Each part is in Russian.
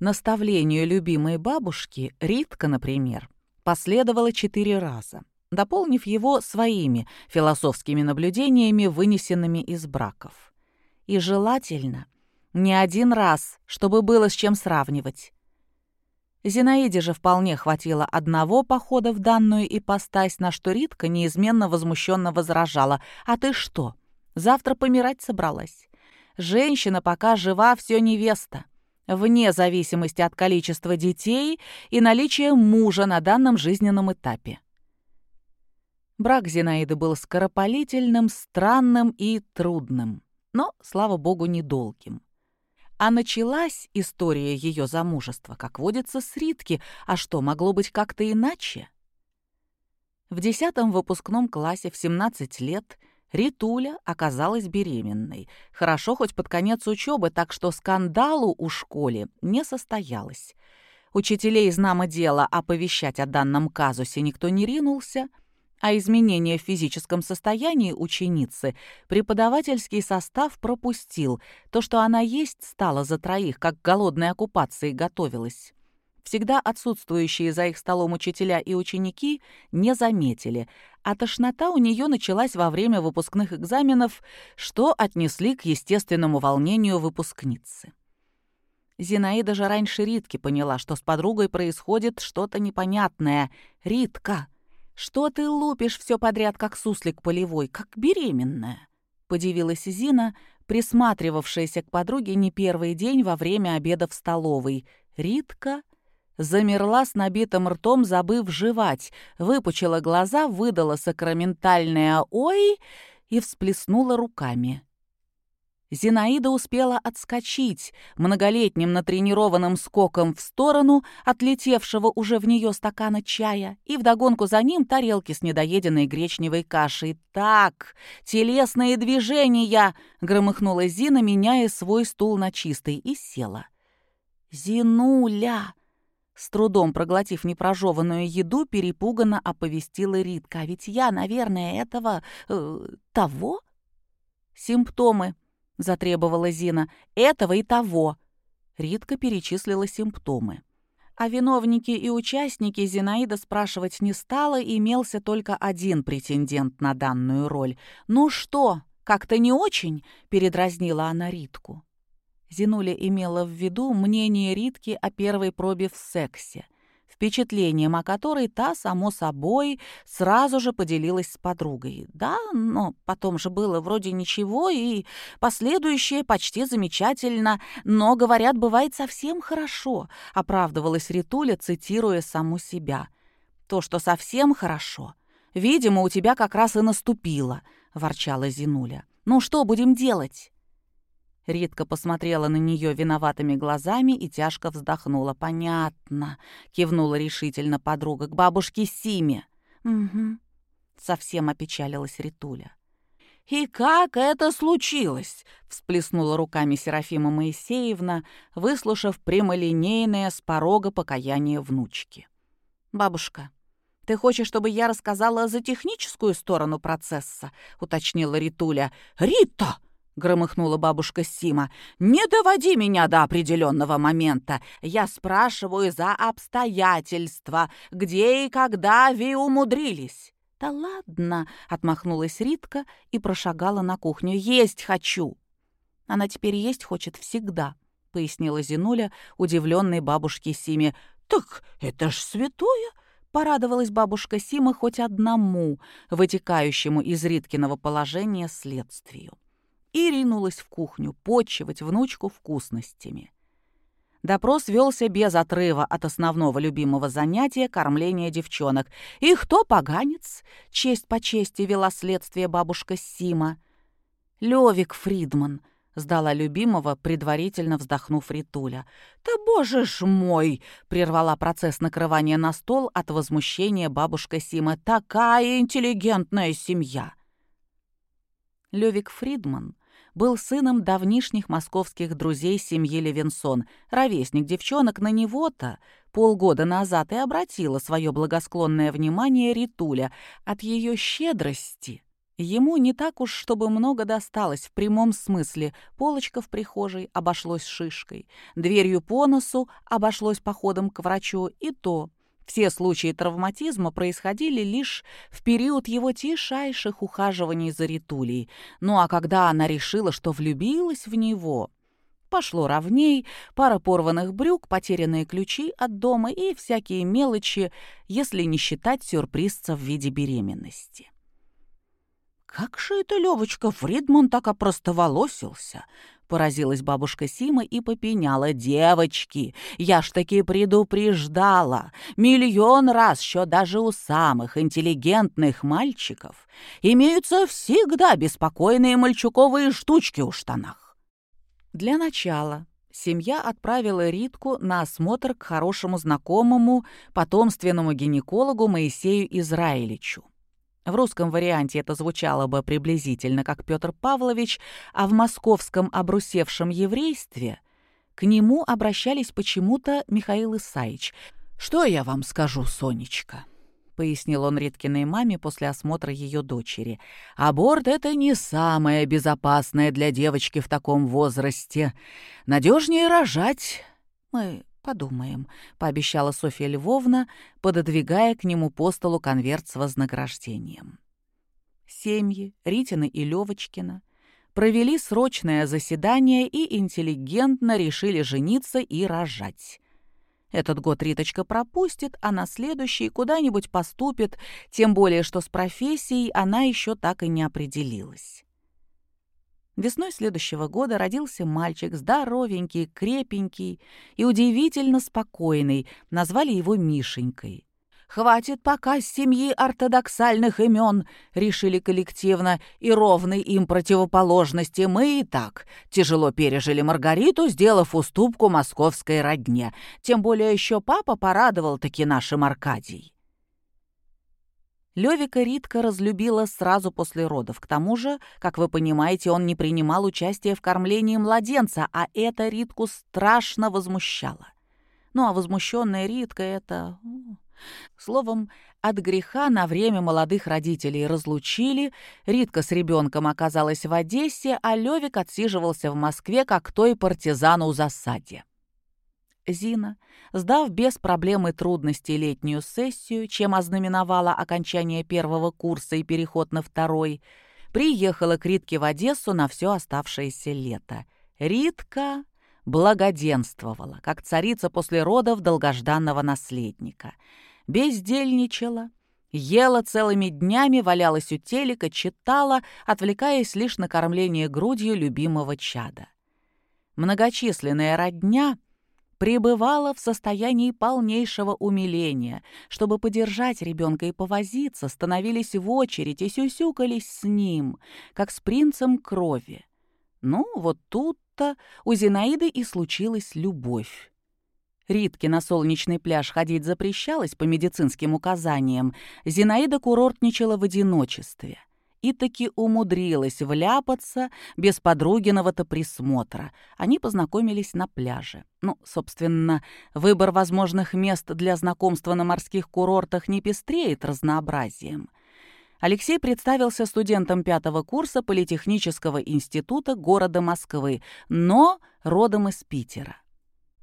Наставлению любимой бабушки Ритка, например, последовало четыре раза, дополнив его своими философскими наблюдениями, вынесенными из браков. И желательно не один раз, чтобы было с чем сравнивать. Зинаиде же вполне хватило одного похода в данную ипостась, на что Ритка неизменно возмущенно возражала. «А ты что, завтра помирать собралась? Женщина пока жива, все невеста вне зависимости от количества детей и наличия мужа на данном жизненном этапе. Брак Зинаиды был скоропалительным, странным и трудным, но, слава богу, недолгим. А началась история ее замужества, как водится, с Ритки, а что, могло быть как-то иначе? В десятом выпускном классе в 17 лет Ритуля оказалась беременной. Хорошо хоть под конец учебы, так что скандалу у школе не состоялось. Учителей знамо дело оповещать о данном казусе никто не ринулся, а изменения в физическом состоянии ученицы преподавательский состав пропустил. То, что она есть стала за троих, как голодной оккупации готовилась всегда отсутствующие за их столом учителя и ученики не заметили, а тошнота у нее началась во время выпускных экзаменов, что отнесли к естественному волнению выпускницы. Зинаида же раньше Ритки поняла, что с подругой происходит что-то непонятное. «Ритка, что ты лупишь все подряд, как суслик полевой, как беременная?» — подивилась Зина, присматривавшаяся к подруге не первый день во время обеда в столовой. Ритка замерла с набитым ртом, забыв жевать, выпучила глаза, выдала сакраментальное «Ой!» и всплеснула руками. Зинаида успела отскочить многолетним натренированным скоком в сторону отлетевшего уже в нее стакана чая и вдогонку за ним тарелки с недоеденной гречневой кашей. «Так, телесные движения!» — громыхнула Зина, меняя свой стул на чистый, и села. «Зинуля!» С трудом проглотив непрожеванную еду, перепуганно оповестила Ритка. «А ведь я, наверное, этого... Э, того?» «Симптомы», — затребовала Зина. «Этого и того». Ритка перечислила симптомы. А виновники и участники Зинаида спрашивать не стала, имелся только один претендент на данную роль. «Ну что, как-то не очень?» — передразнила она Ритку. Зинуля имела в виду мнение Ритки о первой пробе в сексе, впечатлением о которой та, само собой, сразу же поделилась с подругой. Да, но потом же было вроде ничего, и последующее почти замечательно, но, говорят, бывает совсем хорошо, оправдывалась Ритуля, цитируя саму себя. То, что совсем хорошо, видимо, у тебя как раз и наступило, ворчала Зинуля. Ну что будем делать? Ритка посмотрела на нее виноватыми глазами и тяжко вздохнула. «Понятно», — кивнула решительно подруга, — «к бабушке Симе». «Угу», — совсем опечалилась Ритуля. «И как это случилось?» — всплеснула руками Серафима Моисеевна, выслушав прямолинейное с порога покаяние внучки. «Бабушка, ты хочешь, чтобы я рассказала за техническую сторону процесса?» — уточнила Ритуля. «Рита!» Громыхнула бабушка Сима. «Не доводи меня до определенного момента. Я спрашиваю за обстоятельства. Где и когда вы умудрились?» «Да ладно!» — отмахнулась Ритка и прошагала на кухню. «Есть хочу!» «Она теперь есть хочет всегда», — пояснила Зинуля, удивленной бабушке Симе. «Так это ж святое!» — порадовалась бабушка Сима хоть одному, вытекающему из Риткиного положения следствию и ринулась в кухню почивать внучку вкусностями. Допрос велся без отрыва от основного любимого занятия кормления девчонок. «И кто поганец?» — честь по чести вела следствие бабушка Сима. «Левик Фридман», — сдала любимого, предварительно вздохнув Ритуля. «Да боже ж мой!» — прервала процесс накрывания на стол от возмущения бабушка Сима. «Такая интеллигентная семья!» Левик Фридман был сыном давнишних московских друзей семьи Левинсон. Ровесник девчонок на него-то полгода назад и обратила свое благосклонное внимание Ритуля. От ее щедрости Ему не так уж, чтобы много досталось в прямом смысле. Полочка в прихожей обошлось шишкой, дверью по носу обошлось походом к врачу, и то все случаи травматизма происходили лишь в период его тишайших ухаживаний за Ритулей. Ну а когда она решила, что влюбилась в него, пошло ровней, пара порванных брюк, потерянные ключи от дома и всякие мелочи, если не считать сюрпризца в виде беременности. «Как же это Левочка Фридман так опростоволосился?» Поразилась бабушка Сима и попеняла. «Девочки, я ж таки предупреждала. Миллион раз, что даже у самых интеллигентных мальчиков имеются всегда беспокойные мальчуковые штучки у штанах». Для начала семья отправила Ритку на осмотр к хорошему знакомому потомственному гинекологу Моисею Израилевичу. В русском варианте это звучало бы приблизительно как Петр Павлович, а в московском обрусевшем еврействе к нему обращались почему-то Михаил Исаевич. «Что я вам скажу, Сонечка?» — пояснил он Риткиной маме после осмотра ее дочери. «Аборт — это не самое безопасное для девочки в таком возрасте. Надежнее рожать. Мы «Подумаем», — пообещала Софья Львовна, пододвигая к нему по столу конверт с вознаграждением. Семьи Ритина и Левочкина провели срочное заседание и интеллигентно решили жениться и рожать. Этот год Риточка пропустит, а на следующий куда-нибудь поступит, тем более что с профессией она еще так и не определилась. Весной следующего года родился мальчик, здоровенький, крепенький и удивительно спокойный, назвали его Мишенькой. «Хватит пока семьи ортодоксальных имен», — решили коллективно, и ровной им противоположности мы и так тяжело пережили Маргариту, сделав уступку московской родне. Тем более еще папа порадовал таки нашим Аркадий. Левика Ритка разлюбила сразу после родов. К тому же, как вы понимаете, он не принимал участия в кормлении младенца, а это Ритку страшно возмущало. Ну а возмущенная Ритка — это... Словом, от греха на время молодых родителей разлучили, Ритка с ребенком оказалась в Одессе, а Левик отсиживался в Москве, как той партизан у засаде. Зина, сдав без проблем и трудностей летнюю сессию, чем ознаменовала окончание первого курса и переход на второй, приехала к Ритке в Одессу на все оставшееся лето. Ритка благоденствовала, как царица после родов долгожданного наследника. Бездельничала, ела целыми днями, валялась у телека, читала, отвлекаясь лишь на кормление грудью любимого чада. Многочисленная родня — пребывала в состоянии полнейшего умиления. Чтобы подержать ребенка и повозиться, становились в очередь и сюсюкались с ним, как с принцем крови. Ну, вот тут-то у Зинаиды и случилась любовь. Ритке на солнечный пляж ходить запрещалось по медицинским указаниям. Зинаида курортничала в одиночестве и таки умудрилась вляпаться без подругиного-то присмотра. Они познакомились на пляже. Ну, собственно, выбор возможных мест для знакомства на морских курортах не пестреет разнообразием. Алексей представился студентом пятого курса Политехнического института города Москвы, но родом из Питера.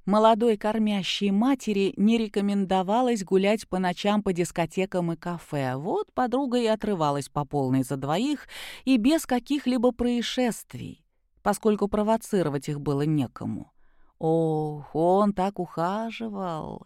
Молодой кормящей матери не рекомендовалось гулять по ночам по дискотекам и кафе. Вот подруга и отрывалась по полной за двоих и без каких-либо происшествий, поскольку провоцировать их было некому. Ох, он так ухаживал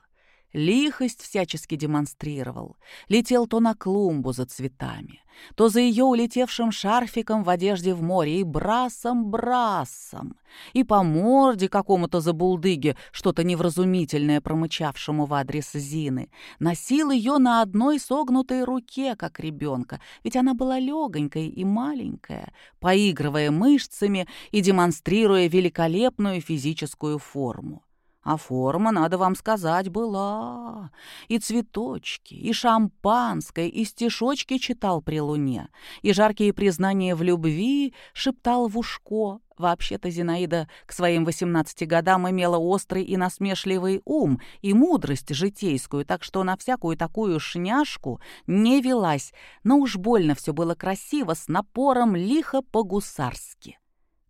лихость всячески демонстрировал. Летел то на клумбу за цветами, то за ее улетевшим шарфиком в одежде в море и брасом-брасом, и по морде какому-то забулдыге, что-то невразумительное промычавшему в адрес Зины, носил ее на одной согнутой руке, как ребенка, ведь она была легонькая и маленькая, поигрывая мышцами и демонстрируя великолепную физическую форму. А форма, надо вам сказать, была. И цветочки, и шампанское, и стишочки читал при луне, и жаркие признания в любви шептал в ушко. Вообще-то Зинаида к своим 18 годам имела острый и насмешливый ум и мудрость житейскую, так что на всякую такую шняшку не велась, но уж больно все было красиво, с напором лихо по-гусарски.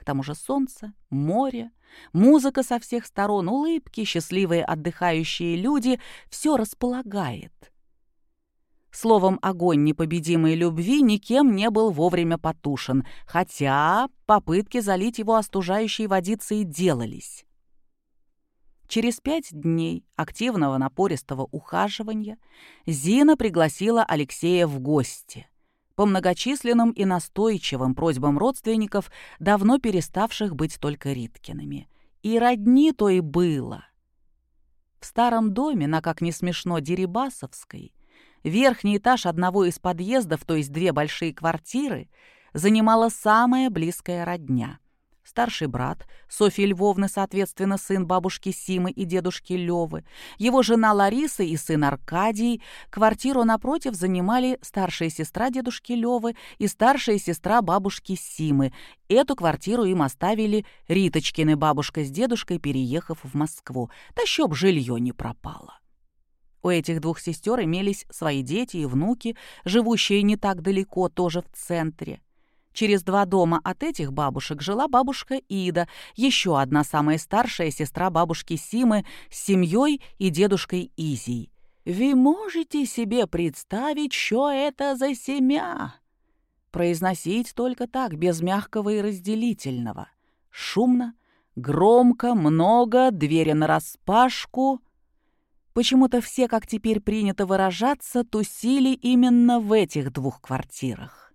К тому же солнце, море, музыка со всех сторон, улыбки, счастливые отдыхающие люди — все располагает. Словом, огонь непобедимой любви никем не был вовремя потушен, хотя попытки залить его остужающей водицей делались. Через пять дней активного напористого ухаживания Зина пригласила Алексея в гости по многочисленным и настойчивым просьбам родственников, давно переставших быть только Риткиными. И родни то и было. В старом доме, на, как не смешно, Дерибасовской, верхний этаж одного из подъездов, то есть две большие квартиры, занимала самая близкая родня — старший брат, Софьи Львовны, соответственно, сын бабушки Симы и дедушки Левы, его жена Лариса и сын Аркадий. Квартиру напротив занимали старшая сестра дедушки Левы и старшая сестра бабушки Симы. Эту квартиру им оставили Риточкины бабушка с дедушкой, переехав в Москву. Да чтоб жилье не пропало. У этих двух сестер имелись свои дети и внуки, живущие не так далеко, тоже в центре. Через два дома от этих бабушек жила бабушка Ида, еще одна самая старшая сестра бабушки Симы с семьей и дедушкой Изей. «Вы можете себе представить, что это за семья?» Произносить только так, без мягкого и разделительного. Шумно, громко, много, двери нараспашку. Почему-то все, как теперь принято выражаться, тусили именно в этих двух квартирах.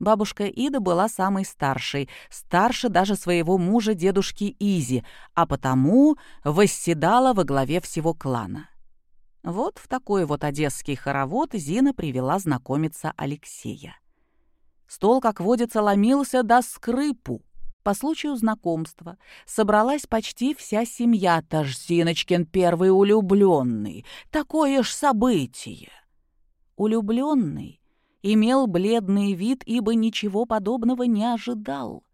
Бабушка Ида была самой старшей, старше даже своего мужа дедушки Изи, а потому восседала во главе всего клана. Вот в такой вот одесский хоровод Зина привела знакомиться Алексея. Стол, как водится, ломился до скрипу. По случаю знакомства собралась почти вся семья, таж Зиночкин первый улюбленный. Такое ж событие! Улюбленный имел бледный вид, ибо ничего подобного не ожидал.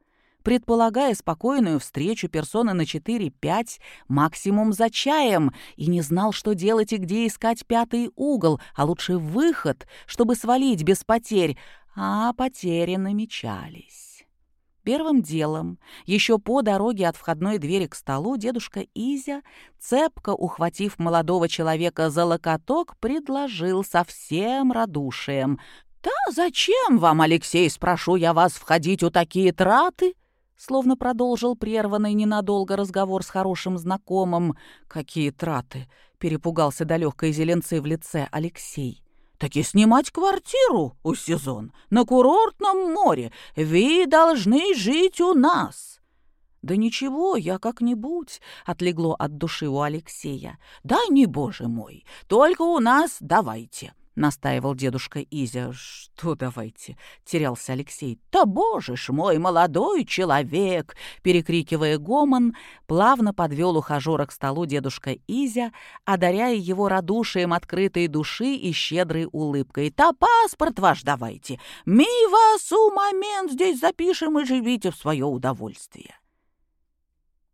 Предполагая спокойную встречу персоны на 4-5, максимум за чаем, и не знал, что делать и где искать пятый угол, а лучше выход, чтобы свалить без потерь, а потери намечались. Первым делом, еще по дороге от входной двери к столу, дедушка Изя, цепко ухватив молодого человека за локоток, предложил со всем радушием. «Да зачем вам, Алексей, спрошу я вас, входить у такие траты?» Словно продолжил прерванный ненадолго разговор с хорошим знакомым. «Какие траты?» — перепугался до легкой зеленцы в лице Алексей. «Так и снимать квартиру у сезон на курортном море. Вы должны жить у нас». «Да ничего, я как-нибудь», — отлегло от души у Алексея. «Да не, боже мой, только у нас давайте». — настаивал дедушка Изя. «Что давайте?» — терялся Алексей. «Да боже ж мой, молодой человек!» — перекрикивая гомон, плавно подвел ухажера к столу дедушка Изя, одаряя его радушием открытой души и щедрой улыбкой. «Та паспорт ваш давайте! Мы вас у момент здесь запишем и живите в свое удовольствие!»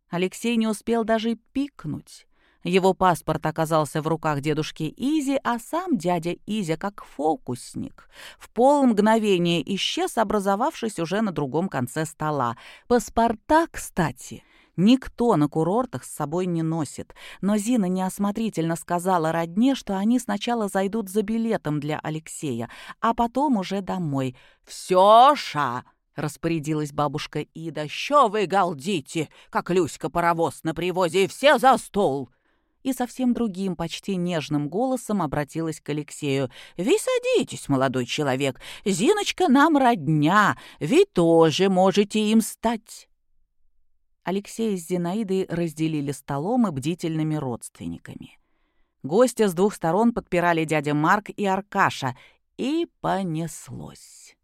Алексей не успел даже пикнуть. Его паспорт оказался в руках дедушки Изи, а сам дядя Изя, как фокусник, в полмгновения исчез, образовавшись уже на другом конце стола. Паспорта, кстати, никто на курортах с собой не носит, но Зина неосмотрительно сказала родне, что они сначала зайдут за билетом для Алексея, а потом уже домой. «Все, ша!» — распорядилась бабушка Ида. «Що вы галдите, как Люська-паровоз на привозе, и все за стол!» И совсем другим, почти нежным голосом обратилась к Алексею. «Вы садитесь, молодой человек. Зиночка нам родня. Вы тоже можете им стать». Алексей с Зинаидой разделили столом и бдительными родственниками. Гостя с двух сторон подпирали дядя Марк и Аркаша, и понеслось.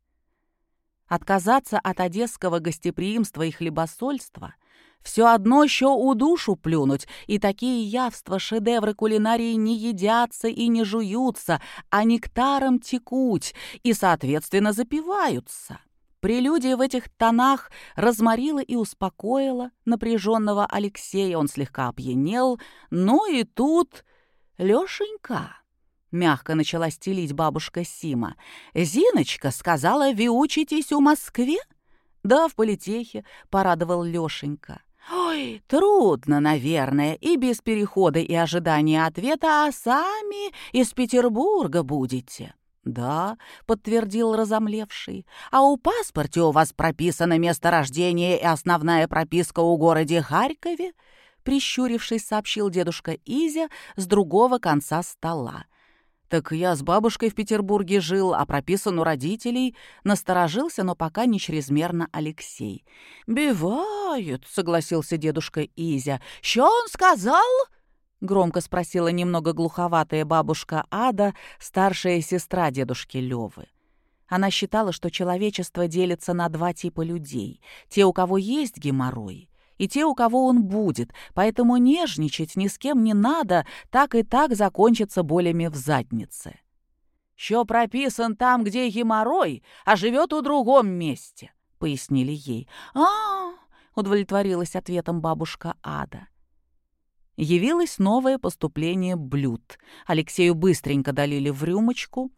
Отказаться от одесского гостеприимства и хлебосольства Все одно еще у душу плюнуть, и такие явства шедевры кулинарии не едятся и не жуются, а нектаром текуть и, соответственно, запиваются. Прелюдия в этих тонах разморила и успокоила напряженного Алексея. Он слегка опьянел. Ну и тут... Лешенька, мягко начала стелить бабушка Сима. «Зиночка сказала, вы учитесь у Москве?» «Да, в политехе», — порадовал Лешенька. «Ой, трудно, наверное, и без перехода и ожидания ответа, а сами из Петербурга будете». «Да», — подтвердил разомлевший. «А у паспорте у вас прописано место рождения и основная прописка у городе Харькове?» Прищурившись, сообщил дедушка Изя с другого конца стола. «Так я с бабушкой в Петербурге жил, а прописан у родителей». Насторожился, но пока не чрезмерно Алексей. «Бывают», — согласился дедушка Изя. «Что он сказал?» — громко спросила немного глуховатая бабушка Ада, старшая сестра дедушки Лёвы. Она считала, что человечество делится на два типа людей. Те, у кого есть геморрой, и те, у кого он будет, поэтому нежничать ни с кем не надо, так и так закончится болями в заднице. «Що прописан там, где геморрой, а живет у другом месте», — пояснили ей. а, -а, удовлетворилась ответом бабушка Ада. Явилось новое поступление блюд. Алексею быстренько долили в рюмочку,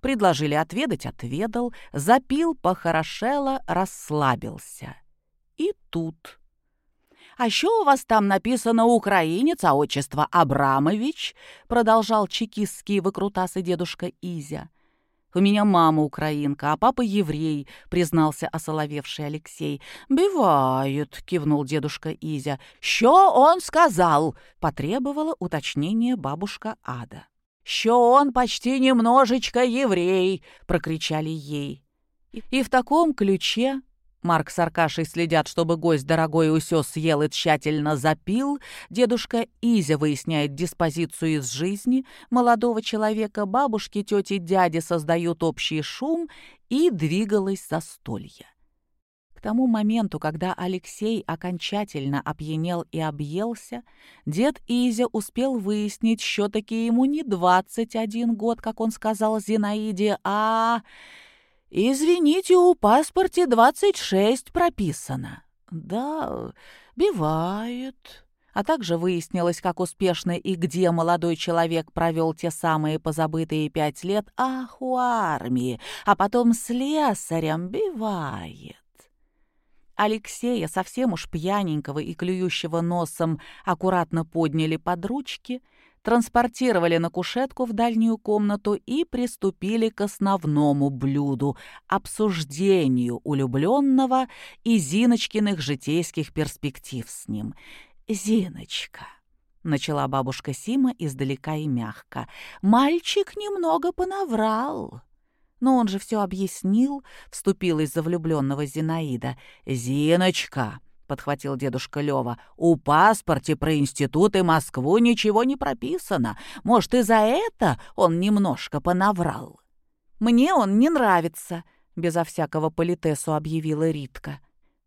предложили отведать — отведал, запил, похорошело, расслабился. И тут... «А что у вас там написано украинец, а отчество Абрамович?» продолжал чекистский выкрутасы дедушка Изя. «У меня мама украинка, а папа еврей», — признался осоловевший Алексей. «Бывает», — кивнул дедушка Изя. «Що он сказал?» — потребовала уточнение бабушка Ада. «Що он почти немножечко еврей!» — прокричали ей. И в таком ключе Марк с Аркашей следят, чтобы гость дорогой усес съел и тщательно запил. Дедушка Изя выясняет диспозицию из жизни. Молодого человека бабушки, тети, дяди создают общий шум и двигалось застолье. К тому моменту, когда Алексей окончательно опьянел и объелся, дед Изя успел выяснить, что таки ему не 21 год, как он сказал Зинаиде, а «Извините, у паспорте 26 прописано». «Да, бывает». А также выяснилось, как успешно и где молодой человек провел те самые позабытые пять лет, ах, у армии, а потом с лесарем бывает. Алексея, совсем уж пьяненького и клюющего носом, аккуратно подняли под ручки — транспортировали на кушетку в дальнюю комнату и приступили к основному блюду — обсуждению улюбленного и Зиночкиных житейских перспектив с ним. «Зиночка», — начала бабушка Сима издалека и мягко, — «мальчик немного понаврал». Но он же все объяснил, вступилась за влюбленного Зинаида. «Зиночка!» Подхватил дедушка Лёва. «У паспорте про институт и Москву ничего не прописано. Может, и за это он немножко понаврал?» «Мне он не нравится», — безо всякого политесу объявила Ритка.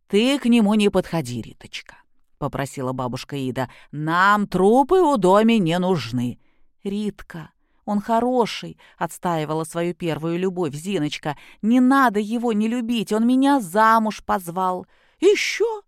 «Ты к нему не подходи, Риточка», — попросила бабушка Ида. «Нам трупы у доме не нужны». «Ритка, он хороший», — отстаивала свою первую любовь Зиночка. «Не надо его не любить, он меня замуж позвал». «Еще?»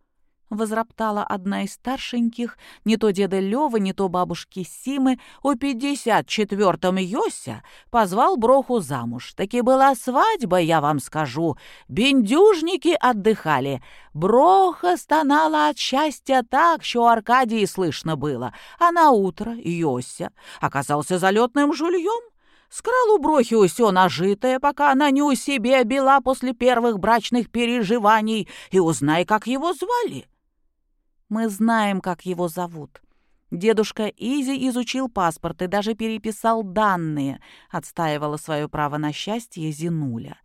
Возроптала одна из старшеньких, не то деда Лёва, не то бабушки Симы, у пятьдесят четвертом Йося позвал Броху замуж. Таки была свадьба, я вам скажу. Бендюжники отдыхали. Броха стонала от счастья так, что Аркадии слышно было. А на утро Йося оказался залетным жульем. Скрал у Брохи усё нажитое, пока она не у себе била после первых брачных переживаний, и узнай, как его звали. Мы знаем, как его зовут. Дедушка Изи изучил паспорт и даже переписал данные, отстаивала свое право на счастье Зинуля.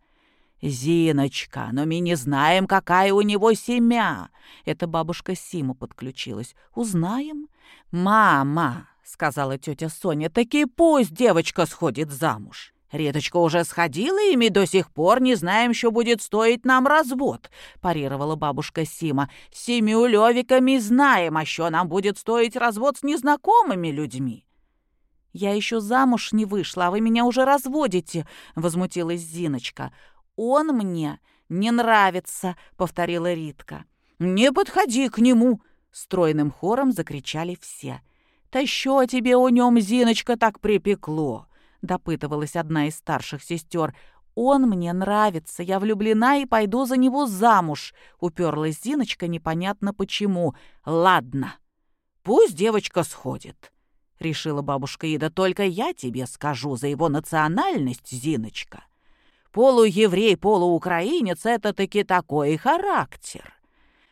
«Зиночка, но мы не знаем, какая у него семья!» Это бабушка Сима подключилась. «Узнаем?» «Мама!» — сказала тетя Соня. «Таки пусть девочка сходит замуж!» Риточка уже сходила, и мы до сих пор не знаем, что будет стоить нам развод», — парировала бабушка Сима. «Семью левиками знаем, а что нам будет стоить развод с незнакомыми людьми». «Я еще замуж не вышла, а вы меня уже разводите», — возмутилась Зиночка. «Он мне не нравится», — повторила Ритка. «Не подходи к нему», — стройным хором закричали все. «Да что тебе о нем, Зиночка, так припекло?» — допытывалась одна из старших сестер. «Он мне нравится, я влюблена и пойду за него замуж», — уперлась Зиночка непонятно почему. «Ладно, пусть девочка сходит», — решила бабушка Ида. «Только я тебе скажу за его национальность, Зиночка. Полуеврей, полуукраинец — это таки такой характер.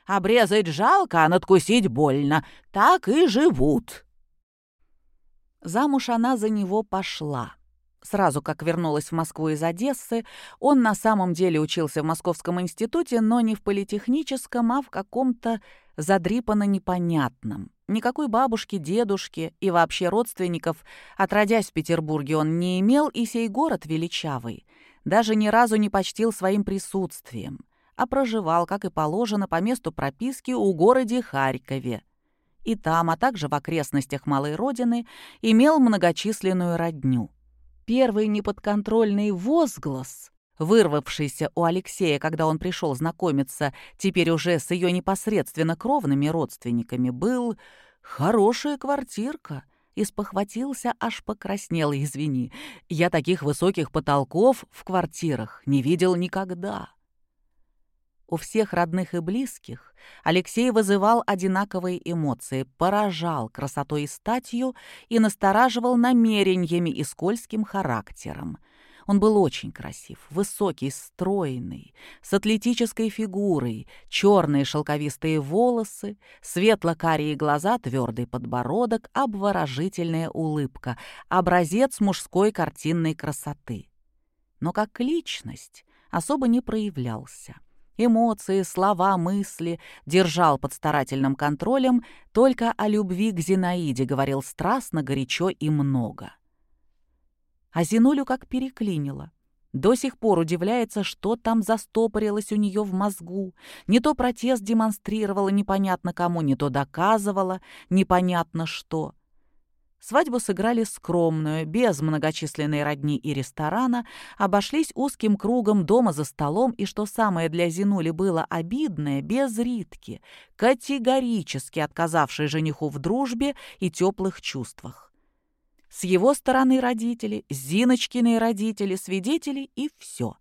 Обрезать жалко, а надкусить больно. Так и живут». Замуж она за него пошла. Сразу как вернулась в Москву из Одессы, он на самом деле учился в Московском институте, но не в политехническом, а в каком-то задрипано-непонятном. Никакой бабушки, дедушки и вообще родственников, отродясь в Петербурге, он не имел, и сей город величавый. Даже ни разу не почтил своим присутствием, а проживал, как и положено, по месту прописки у городе Харькове. И там, а также в окрестностях Малой Родины, имел многочисленную родню. Первый неподконтрольный возглас, вырвавшийся у Алексея, когда он пришел знакомиться теперь уже с ее непосредственно кровными родственниками, был «хорошая квартирка», и спохватился, аж покраснел, извини. Я таких высоких потолков в квартирах не видел никогда. У всех родных и близких Алексей вызывал одинаковые эмоции, поражал красотой и статью и настораживал намерениями и скользким характером. Он был очень красив, высокий, стройный, с атлетической фигурой, черные шелковистые волосы, светло-карие глаза, твердый подбородок, обворожительная улыбка, образец мужской картинной красоты. Но как личность особо не проявлялся. Эмоции, слова, мысли держал под старательным контролем, только о любви к Зинаиде говорил страстно, горячо и много. А Зинулю как переклинило. До сих пор удивляется, что там застопорилось у нее в мозгу. Не то протест демонстрировала непонятно кому, не то доказывала непонятно что. Свадьбу сыграли скромную, без многочисленной родни и ресторана, обошлись узким кругом дома за столом, и, что самое для Зинули было обидное, без Ритки, категорически отказавшей жениху в дружбе и теплых чувствах. С его стороны родители, Зиночкины родители, свидетели и все.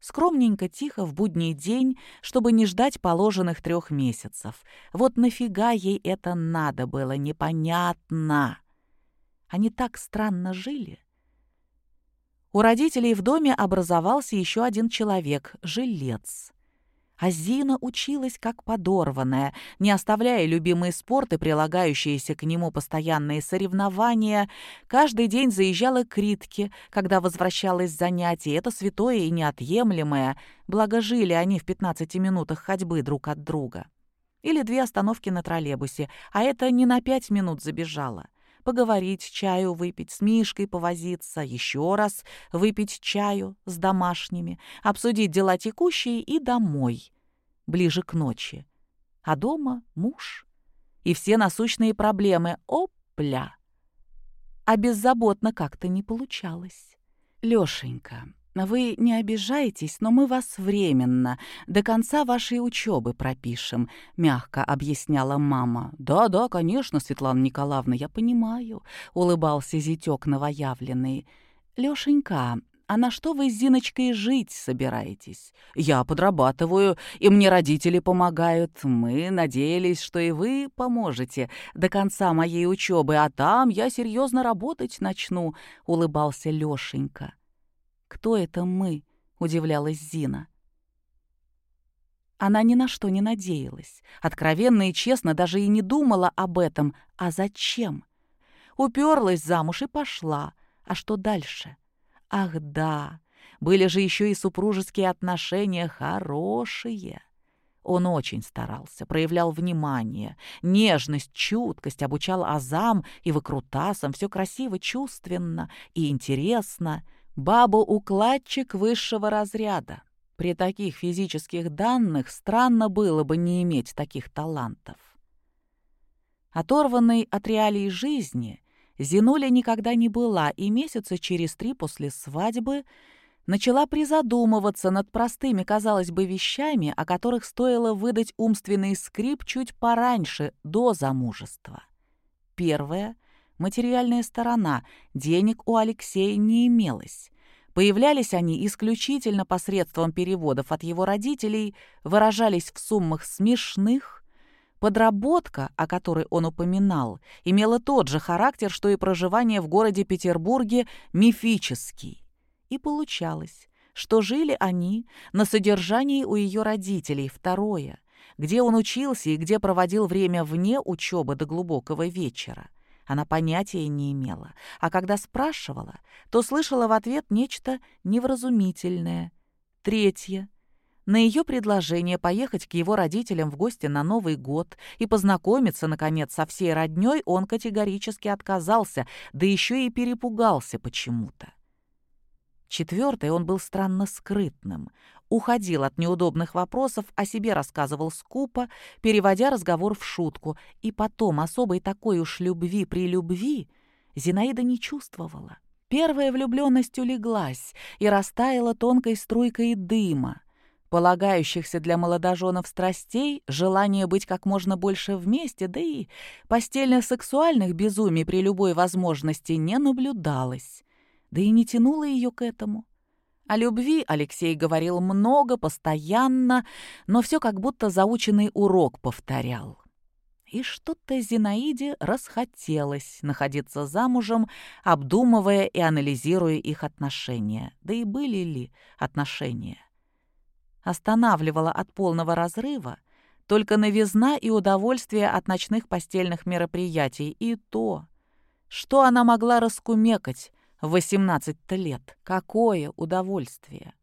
Скромненько, тихо, в будний день, чтобы не ждать положенных трех месяцев. Вот нафига ей это надо было, непонятно. Они так странно жили. У родителей в доме образовался еще один человек — жилец. А Зина училась как подорванная, не оставляя любимые спорты, прилагающиеся к нему постоянные соревнования. Каждый день заезжала к Ритке, когда возвращалась с занятий. Это святое и неотъемлемое, благо жили они в 15 минутах ходьбы друг от друга. Или две остановки на троллейбусе, а это не на пять минут забежала поговорить, чаю выпить, с Мишкой повозиться, еще раз выпить чаю с домашними, обсудить дела текущие и домой, ближе к ночи. А дома муж и все насущные проблемы. Опля! А беззаботно как-то не получалось. Лёшенька, «Вы не обижайтесь, но мы вас временно, до конца вашей учебы пропишем», — мягко объясняла мама. «Да-да, конечно, Светлана Николаевна, я понимаю», — улыбался зятёк новоявленный. «Лёшенька, а на что вы с Зиночкой жить собираетесь? Я подрабатываю, и мне родители помогают. Мы надеялись, что и вы поможете до конца моей учебы, а там я серьезно работать начну», — улыбался Лёшенька. «Кто это мы?» — удивлялась Зина. Она ни на что не надеялась. Откровенно и честно даже и не думала об этом. А зачем? Уперлась замуж и пошла. А что дальше? Ах да, были же еще и супружеские отношения хорошие. Он очень старался, проявлял внимание, нежность, чуткость, обучал азам и выкрутасам, все красиво, чувственно и интересно — Баба-укладчик высшего разряда. При таких физических данных странно было бы не иметь таких талантов. Оторванной от реалий жизни, Зинуля никогда не была, и месяца через три после свадьбы начала призадумываться над простыми, казалось бы, вещами, о которых стоило выдать умственный скрип чуть пораньше, до замужества. Первое — материальная сторона. Денег у Алексея не имелось. Появлялись они исключительно посредством переводов от его родителей, выражались в суммах смешных. Подработка, о которой он упоминал, имела тот же характер, что и проживание в городе Петербурге мифический. И получалось, что жили они на содержании у ее родителей, второе, где он учился и где проводил время вне учебы до глубокого вечера. Она понятия не имела, а когда спрашивала, то слышала в ответ нечто невразумительное. Третье. На ее предложение поехать к его родителям в гости на Новый год и познакомиться, наконец, со всей роднёй он категорически отказался, да еще и перепугался почему-то. Четвертый, он был странно скрытным. Уходил от неудобных вопросов, о себе рассказывал скупо, переводя разговор в шутку. И потом особой такой уж любви при любви Зинаида не чувствовала. Первая влюбленность улеглась и растаяла тонкой струйкой дыма. Полагающихся для молодоженов страстей, желание быть как можно больше вместе, да и постельно-сексуальных безумий при любой возможности не наблюдалось да и не тянуло ее к этому. О любви Алексей говорил много, постоянно, но все как будто заученный урок повторял. И что-то Зинаиде расхотелось находиться замужем, обдумывая и анализируя их отношения. Да и были ли отношения? Останавливала от полного разрыва только новизна и удовольствие от ночных постельных мероприятий. И то, что она могла раскумекать, 18 лет. Какое удовольствие!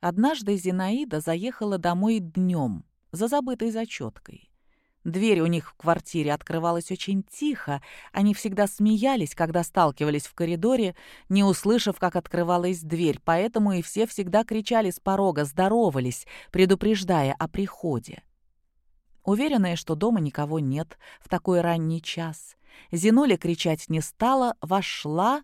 Однажды Зинаида заехала домой днем за забытой зачеткой. Дверь у них в квартире открывалась очень тихо. Они всегда смеялись, когда сталкивались в коридоре, не услышав, как открывалась дверь, поэтому и все всегда кричали с порога, здоровались, предупреждая о приходе. Уверенная, что дома никого нет в такой ранний час, Зинуля кричать не стала, вошла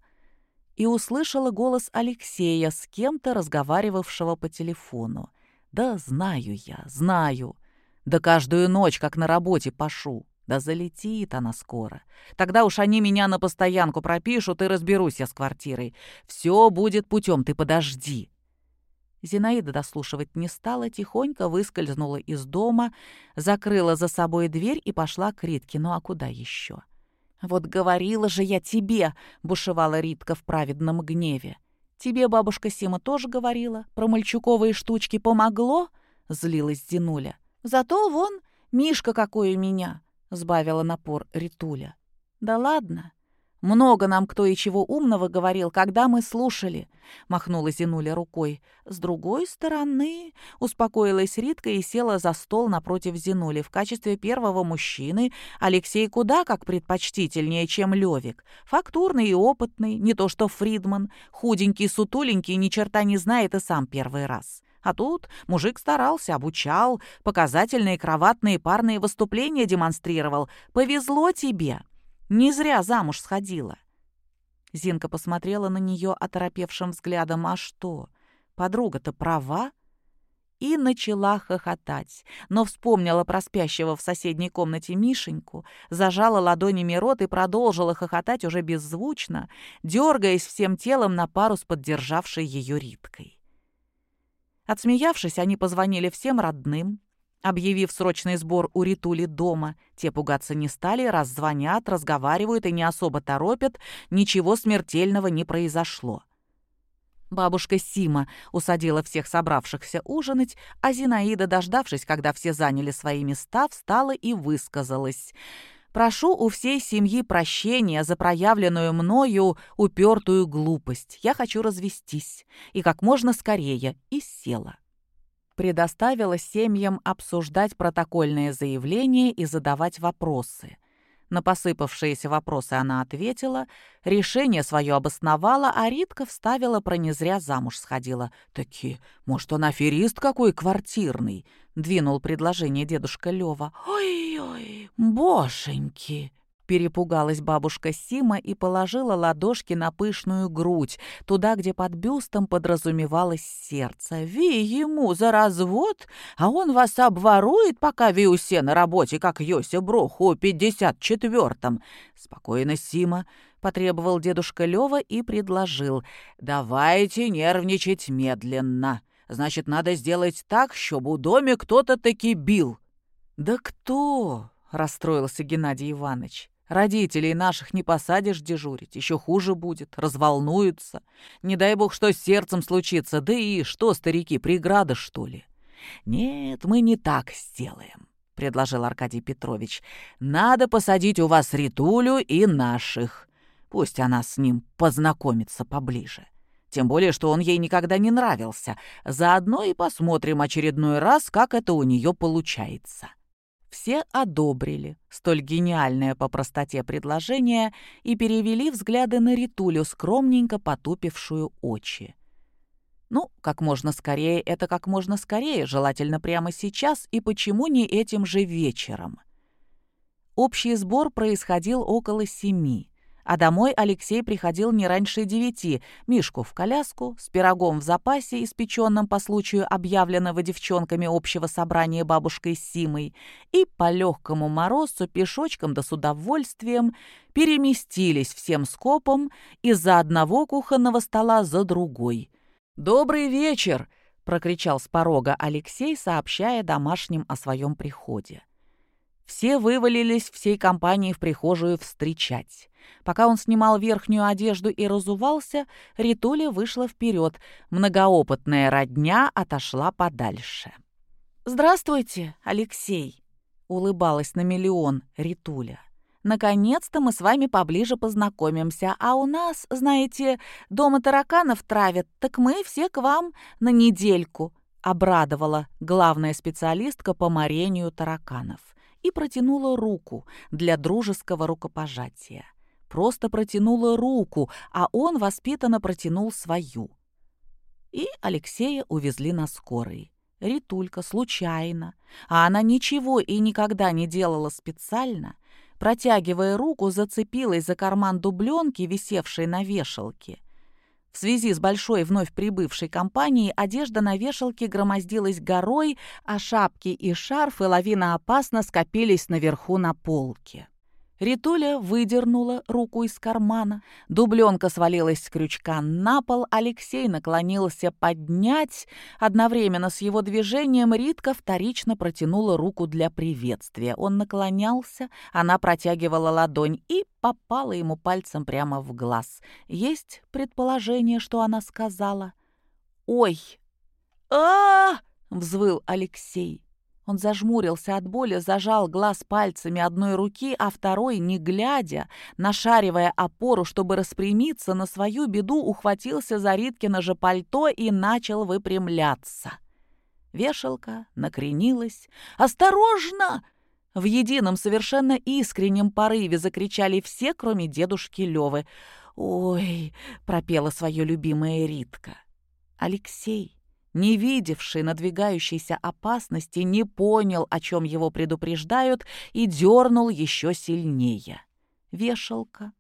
и услышала голос Алексея с кем-то разговаривавшего по телефону. «Да знаю я, знаю. Да каждую ночь, как на работе, пошу. Да залетит она скоро. Тогда уж они меня на постоянку пропишут, и разберусь я с квартирой. Все будет путем, ты подожди». Зинаида дослушивать не стала, тихонько выскользнула из дома, закрыла за собой дверь и пошла к Ритке. Ну а куда еще? «Вот говорила же я тебе!» — бушевала Ритка в праведном гневе. «Тебе бабушка Сима тоже говорила? Про мальчуковые штучки помогло?» — злилась Зинуля. «Зато вон Мишка какой у меня!» — сбавила напор Ритуля. «Да ладно, много нам кто и чего умного говорил, когда мы слушали», — махнула Зинуля рукой. «С другой стороны...» — успокоилась Ритка и села за стол напротив Зинули. В качестве первого мужчины Алексей куда как предпочтительнее, чем Левик. Фактурный и опытный, не то что Фридман. Худенький, сутуленький, ни черта не знает и сам первый раз. А тут мужик старался, обучал, показательные кроватные парные выступления демонстрировал. «Повезло тебе!» Не зря замуж сходила. Зинка посмотрела на нее оторопевшим взглядом. А что, подруга-то права? И начала хохотать, но вспомнила про спящего в соседней комнате Мишеньку, зажала ладонями рот и продолжила хохотать уже беззвучно, дергаясь всем телом на пару с поддержавшей ее Риткой. Отсмеявшись, они позвонили всем родным, Объявив срочный сбор у Ритули дома, те пугаться не стали, раз звонят, разговаривают и не особо торопят, ничего смертельного не произошло. Бабушка Сима усадила всех собравшихся ужинать, а Зинаида, дождавшись, когда все заняли свои места, встала и высказалась. «Прошу у всей семьи прощения за проявленную мною упертую глупость. Я хочу развестись. И как можно скорее». И села предоставила семьям обсуждать протокольные заявления и задавать вопросы. На посыпавшиеся вопросы она ответила, решение свое обосновала, а Ритка вставила про не зря замуж сходила. «Таки, может, он аферист какой квартирный?» — двинул предложение дедушка Лёва. «Ой-ой, бошеньки!» Перепугалась бабушка Сима и положила ладошки на пышную грудь, туда, где под бюстом подразумевалось сердце. «Ви ему за развод, а он вас обворует, пока ви усе на работе, как Йося Броху пятьдесят четвертом». «Спокойно, Сима», — потребовал дедушка Лёва и предложил. «Давайте нервничать медленно. Значит, надо сделать так, чтобы у доме кто-то таки бил». «Да кто?» — расстроился Геннадий Иванович. Родителей наших не посадишь дежурить, еще хуже будет, разволнуются. Не дай бог, что с сердцем случится, да и что, старики, преграда, что ли? Нет, мы не так сделаем, — предложил Аркадий Петрович. Надо посадить у вас Ритулю и наших. Пусть она с ним познакомится поближе. Тем более, что он ей никогда не нравился. Заодно и посмотрим очередной раз, как это у нее получается. Все одобрили столь гениальное по простоте предложение и перевели взгляды на Ритулю, скромненько потупившую очи. Ну, как можно скорее, это как можно скорее, желательно прямо сейчас, и почему не этим же вечером? Общий сбор происходил около семи а домой Алексей приходил не раньше девяти, Мишку в коляску, с пирогом в запасе, испеченным по случаю объявленного девчонками общего собрания бабушкой Симой, и по легкому морозу пешочком да с удовольствием переместились всем скопом из-за одного кухонного стола за другой. «Добрый вечер!» — прокричал с порога Алексей, сообщая домашним о своем приходе. Все вывалились всей компанией в прихожую встречать. Пока он снимал верхнюю одежду и разувался, Ритуля вышла вперед. Многоопытная родня отошла подальше. «Здравствуйте, Алексей!» — улыбалась на миллион Ритуля. «Наконец-то мы с вами поближе познакомимся, а у нас, знаете, дома тараканов травят, так мы все к вам на недельку», — обрадовала главная специалистка по морению тараканов и протянула руку для дружеского рукопожатия. Просто протянула руку, а он воспитанно протянул свою. И Алексея увезли на скорой. Ритулька случайно, а она ничего и никогда не делала специально, протягивая руку, зацепилась за карман дубленки, висевшей на вешалке, в связи с большой вновь прибывшей компанией одежда на вешалке громоздилась горой, а шапки и шарфы лавина опасно скопились наверху на полке. Ритуля выдернула руку из кармана. Дубленка свалилась с крючка на пол. Алексей наклонился поднять. Одновременно с его движением Ритка вторично протянула руку для приветствия. Он наклонялся, она протягивала ладонь и попала ему пальцем прямо в глаз. Есть предположение, что она сказала? «Ой!» а взвыл Алексей. Он зажмурился от боли, зажал глаз пальцами одной руки, а второй, не глядя, нашаривая опору, чтобы распрямиться, на свою беду ухватился за Риткино же пальто и начал выпрямляться. Вешалка накренилась. «Осторожно!» В едином совершенно искреннем порыве закричали все, кроме дедушки Левы. «Ой!» — пропела свое любимая Ритка. Алексей не видевший надвигающейся опасности, не понял, о чем его предупреждают, и дернул еще сильнее. Вешалка,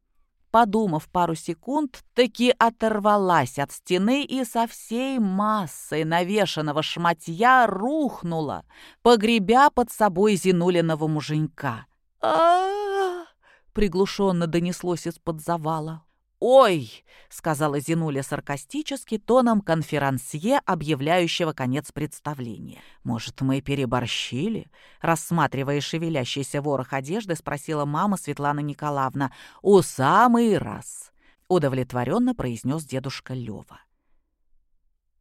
подумав пару секунд, таки оторвалась от стены и со всей массой навешанного шматья рухнула, погребя под собой Зинулиного муженька. а приглушенно донеслось из-под завала. «Ой!» — сказала Зинуля саркастически тоном конферансье, объявляющего конец представления. «Может, мы переборщили?» — рассматривая шевелящийся ворох одежды, спросила мама Светлана Николаевна. «У самый раз!» — удовлетворенно произнес дедушка Лева.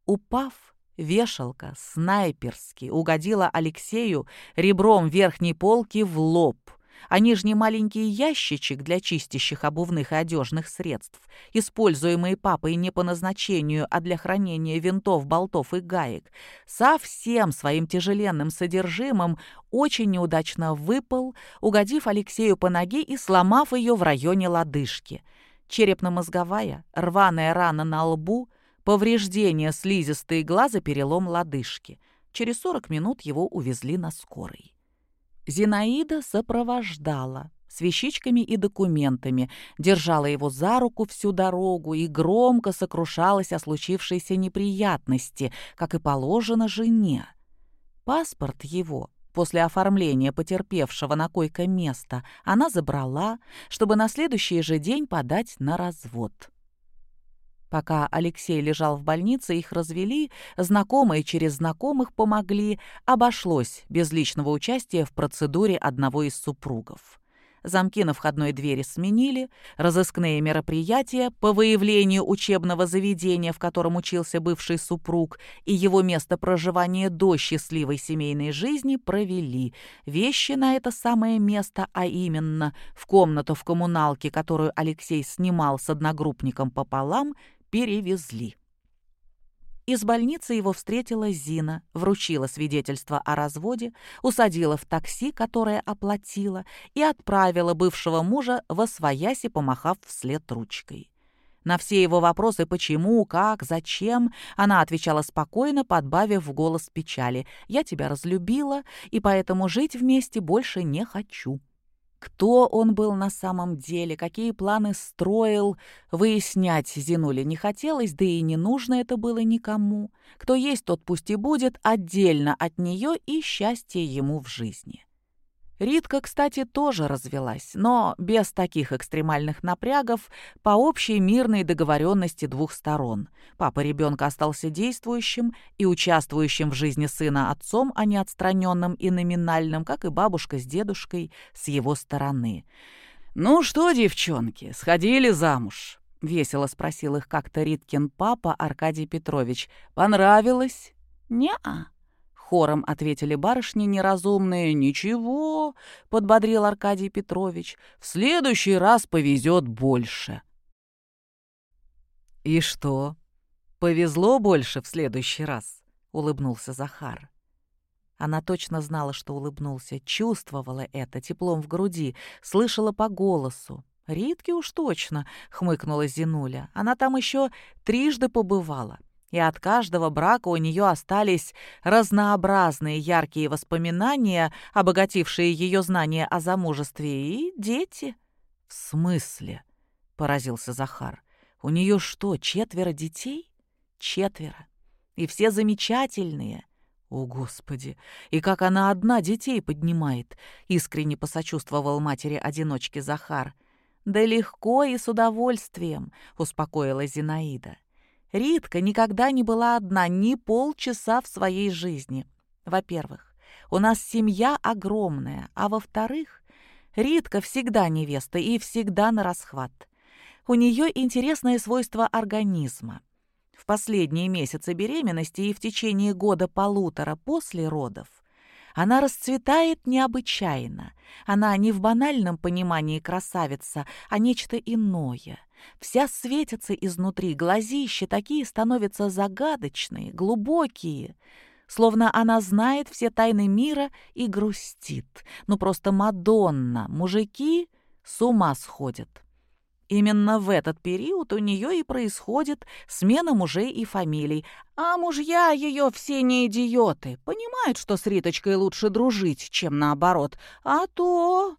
Упав, вешалка снайперски угодила Алексею ребром верхней полки в лоб — а нижний маленький ящичек для чистящих обувных и одежных средств, используемые папой не по назначению, а для хранения винтов, болтов и гаек, со всем своим тяжеленным содержимым очень неудачно выпал, угодив Алексею по ноге и сломав ее в районе лодыжки. Черепно-мозговая, рваная рана на лбу, повреждение слизистой глаза, перелом лодыжки. Через 40 минут его увезли на скорой. Зинаида сопровождала с вещичками и документами, держала его за руку всю дорогу и громко сокрушалась о случившейся неприятности, как и положено жене. Паспорт его после оформления потерпевшего на койко-место она забрала, чтобы на следующий же день подать на развод. Пока Алексей лежал в больнице, их развели, знакомые через знакомых помогли, обошлось без личного участия в процедуре одного из супругов. Замки на входной двери сменили, разыскные мероприятия по выявлению учебного заведения, в котором учился бывший супруг, и его место проживания до счастливой семейной жизни провели. Вещи на это самое место, а именно в комнату в коммуналке, которую Алексей снимал с одногруппником пополам, перевезли. Из больницы его встретила Зина, вручила свидетельство о разводе, усадила в такси, которое оплатила, и отправила бывшего мужа во свояси, помахав вслед ручкой. На все его вопросы «почему», «как», «зачем» она отвечала спокойно, подбавив в голос печали «я тебя разлюбила, и поэтому жить вместе больше не хочу». Кто он был на самом деле, какие планы строил, выяснять Зинуле не хотелось, да и не нужно это было никому. Кто есть, тот пусть и будет отдельно от нее и счастье ему в жизни. Ритка, кстати, тоже развелась, но без таких экстремальных напрягов по общей мирной договоренности двух сторон. Папа ребенка остался действующим и участвующим в жизни сына отцом, а не отстраненным и номинальным, как и бабушка с дедушкой с его стороны. «Ну что, девчонки, сходили замуж?» — весело спросил их как-то Риткин папа Аркадий Петрович. «Понравилось?» «Не-а», Хором ответили барышни неразумные. «Ничего», — подбодрил Аркадий Петрович, — «в следующий раз повезет больше». «И что, повезло больше в следующий раз?» — улыбнулся Захар. Она точно знала, что улыбнулся, чувствовала это теплом в груди, слышала по голосу. «Ритке уж точно», — хмыкнула Зинуля. «Она там еще трижды побывала и от каждого брака у нее остались разнообразные яркие воспоминания, обогатившие ее знания о замужестве, и дети. «В смысле?» — поразился Захар. «У нее что, четверо детей?» «Четверо. И все замечательные». «О, Господи! И как она одна детей поднимает!» — искренне посочувствовал матери-одиночке Захар. «Да легко и с удовольствием», — успокоила Зинаида. Ритка никогда не была одна ни полчаса в своей жизни. Во-первых, у нас семья огромная, а во-вторых, Ритка всегда невеста и всегда на расхват. У нее интересное свойство организма. В последние месяцы беременности и в течение года-полутора после родов она расцветает необычайно. Она не в банальном понимании красавица, а нечто иное. Вся светится изнутри, глазища такие становятся загадочные, глубокие, словно она знает все тайны мира и грустит. Ну просто Мадонна, мужики с ума сходят. Именно в этот период у нее и происходит смена мужей и фамилий. А мужья ее все не идиоты, понимают, что с Риточкой лучше дружить, чем наоборот. А то...